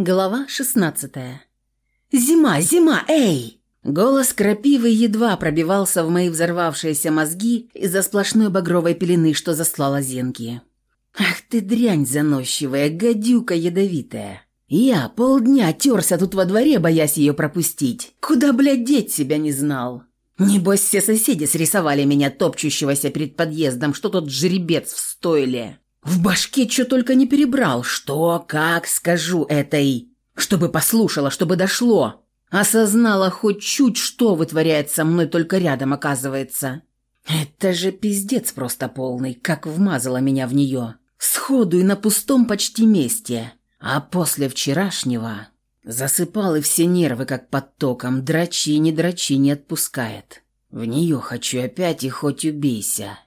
Глава 16 «Зима, зима, эй!» Голос крапивы едва пробивался в мои взорвавшиеся мозги из-за сплошной багровой пелены, что заслала зенки. «Ах ты дрянь заносчивая, гадюка ядовитая!» Я полдня терся тут во дворе, боясь ее пропустить. Куда, блядь, деть себя не знал. Небось, все соседи срисовали меня топчущегося перед подъездом, что тот жеребец в стойле. В башке что только не перебрал. Что, как скажу этой... Чтобы послушала, чтобы дошло. Осознала хоть чуть, что вытворяет со мной только рядом, оказывается. Это же пиздец просто полный, как вмазала меня в нее. Сходу и на пустом почти месте. А после вчерашнего... Засыпал и все нервы, как под током, драчи не драчи не отпускает. В нее хочу опять и хоть убейся.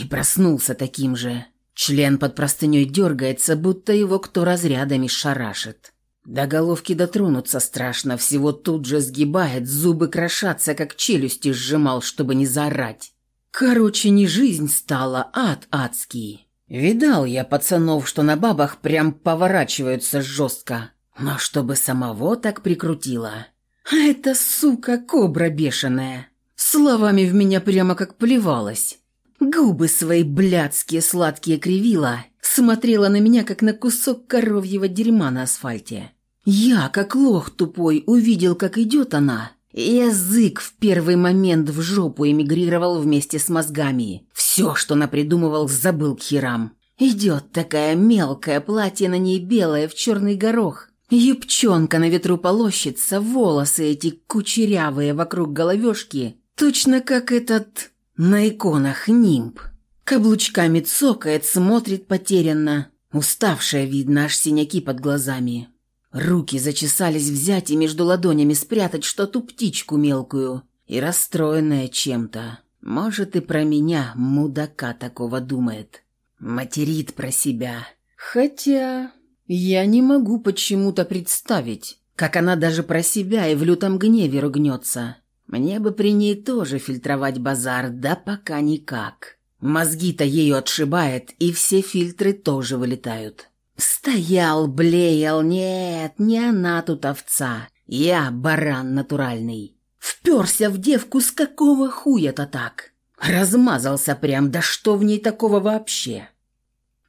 И проснулся таким же. Член под простыней дергается, будто его кто разрядами шарашит. До головки дотронуться страшно, всего тут же сгибает, зубы крошатся, как челюсти сжимал, чтобы не заорать. Короче, не жизнь стала, ад адский. Видал я пацанов, что на бабах прям поворачиваются жестко. Но чтобы самого так прикрутило. А эта сука кобра бешеная. Словами в меня прямо как плевалась. Губы свои блядские сладкие кривила, смотрела на меня, как на кусок коровьего дерьма на асфальте. Я, как лох тупой, увидел, как идет она. Язык в первый момент в жопу эмигрировал вместе с мозгами. Все, что напридумывал, забыл к херам. Идет такая мелкая, платье на ней белое, в черный горох. Юбчонка на ветру полощется, волосы эти кучерявые вокруг головешки, точно как этот на иконах нимб. Каблучками цокает, смотрит потерянно. Уставшая, видно, аж синяки под глазами. Руки зачесались взять и между ладонями спрятать что-то птичку мелкую. И расстроенная чем-то. Может, и про меня, мудака такого думает. Материт про себя. Хотя... Я не могу почему-то представить, как она даже про себя и в лютом гневе ругнется. Мне бы при ней тоже фильтровать базар, да пока никак. Мозги-то ею отшибает, и все фильтры тоже вылетают. Стоял, блеял, нет, не она тут овца. Я баран натуральный. Вперся в девку с какого хуя-то так? Размазался прям, да что в ней такого вообще?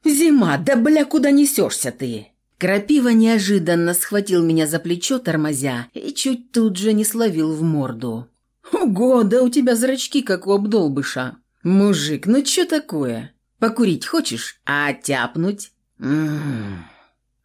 Зима, да бля, куда несешься ты? Крапива неожиданно схватил меня за плечо, тормозя, и чуть тут же не словил в морду. «Ого, да у тебя зрачки, как у обдолбыша. Мужик, ну чё такое? Покурить хочешь? А тяпнуть?» «М-м-м».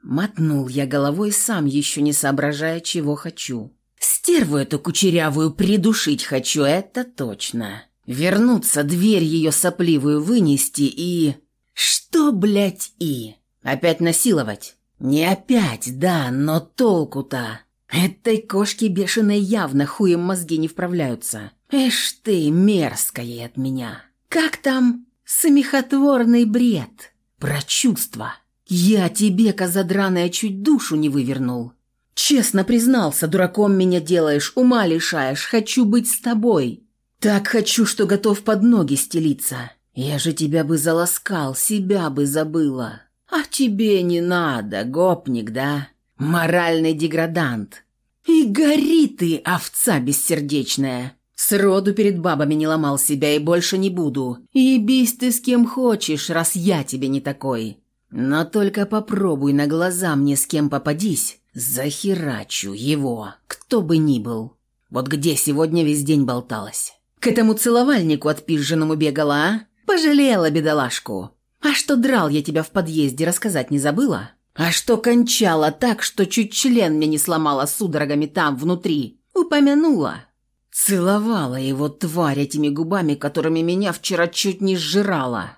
Мотнул я головой сам, еще не соображая, чего хочу. «Стерву эту кучерявую придушить хочу, это точно. Вернуться, дверь ее сопливую вынести и...» «Что, блядь, и? Опять насиловать?» «Не опять, да, но толку-то. Этой кошке бешеной явно хуем мозги не вправляются. Эш ты, мерзкая от меня. Как там? Смехотворный бред. Про чувства. Я тебе, козадраная, чуть душу не вывернул. Честно признался, дураком меня делаешь, ума лишаешь, хочу быть с тобой. Так хочу, что готов под ноги стелиться. Я же тебя бы заласкал, себя бы забыла. «А тебе не надо, гопник, да? Моральный деградант. И гори ты, овца бессердечная!» Сроду перед бабами не ломал себя и больше не буду. И бись ты с кем хочешь, раз я тебе не такой. Но только попробуй на глаза мне с кем попадись, захерачу его, кто бы ни был. Вот где сегодня весь день болталась? К этому целовальнику отпизженному бегала, а? Пожалела бедолашку. А что драл я тебя в подъезде, рассказать не забыла? А что кончала так, что чуть член мне не сломала судорогами там, внутри? Упомянула. Целовала его тварь этими губами, которыми меня вчера чуть не сжирала.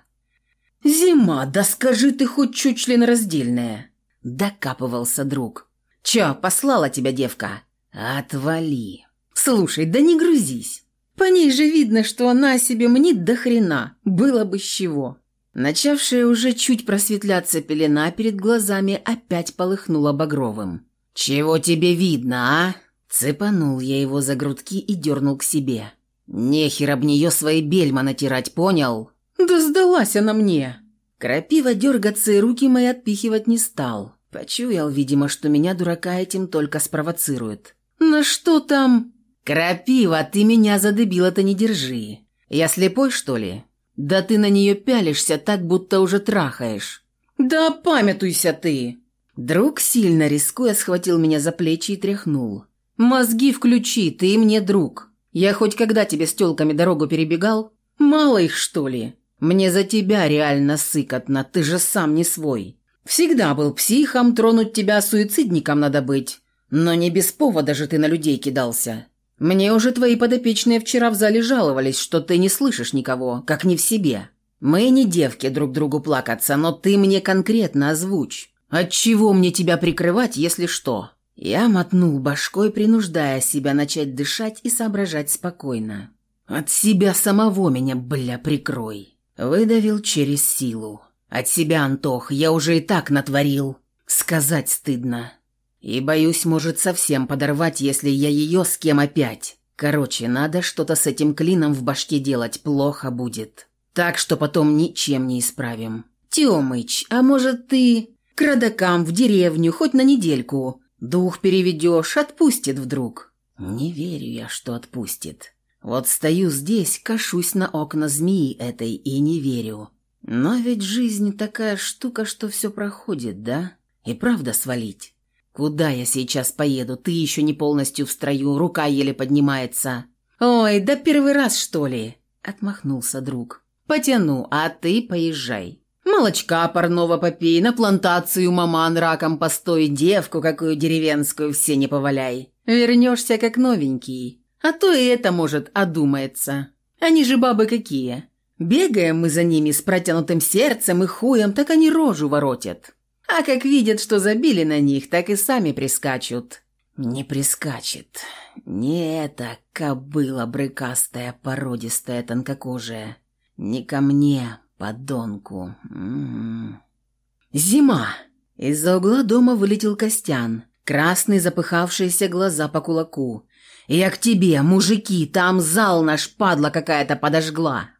«Зима, да скажи ты хоть чуть членораздельная!» Докапывался друг. «Чё, послала тебя девка?» «Отвали!» «Слушай, да не грузись. По ней же видно, что она себе мнит до хрена. Было бы с чего». Начавшая уже чуть просветляться пелена перед глазами опять полыхнула багровым. «Чего тебе видно, а?» Цепанул я его за грудки и дернул к себе. «Нехер об нее свои бельма натирать, понял?» «Да сдалась она мне!» Крапива дергаться и руки мои отпихивать не стал. Почуял, видимо, что меня, дурака, этим только спровоцирует. «На что там?» «Крапива, ты меня за дебила-то не держи. Я слепой, что ли? Да ты на нее пялишься так, будто уже трахаешь». «Да памятуйся ты!» Друг, сильно рискуя, схватил меня за плечи и тряхнул. «Мозги включи, ты мне друг. Я хоть когда тебе с тёлками дорогу перебегал? Мало их, что ли? Мне за тебя реально сыкотно, ты же сам не свой. Всегда был психом, тронуть тебя суицидником надо быть. Но не без повода же ты на людей кидался. Мне уже твои подопечные вчера в зале жаловались, что ты не слышишь никого, как не в себе. Мы не девки друг другу плакаться, но ты мне конкретно озвучь. Отчего мне тебя прикрывать, если что?» Я мотнул башкой, принуждая себя начать дышать и соображать спокойно. «От себя самого меня, бля, прикрой!» Выдавил через силу. «От себя, Антох, я уже и так натворил. Сказать стыдно. И боюсь, может совсем подорвать, если я ее с кем опять. Короче, надо что-то с этим клином в башке делать, плохо будет. Так что потом ничем не исправим. Тёмыч, а может ты к родакам в деревню хоть на недельку? Дух переведешь, отпустит вдруг. Не верю я, что отпустит. Вот стою здесь, кашусь на окна змеи этой и не верю. Но ведь жизнь такая штука, что все проходит, да? И правда свалить. «Куда я сейчас поеду? Ты еще не полностью в строю, рука еле поднимается». «Ой, да первый раз, что ли?» – отмахнулся друг. «Потяну, а ты поезжай. Молочка парного попей, на плантацию маман раком постой, девку какую деревенскую все не поваляй. Вернешься как новенький, а то и это, может, одумается. Они же бабы какие. Бегаем мы за ними с протянутым сердцем и хуем, так они рожу воротят. А как видят, что забили на них, так и сами прискачут. Не прискачет. Не это кобыла брыкастая, породистая, тонкокожая. Не ко мне, подонку. М -м -м. Зима. Из-за угла дома вылетел Костян. Красные запыхавшиеся глаза по кулаку. «Я к тебе, мужики, там зал наш падла какая-то подожгла!»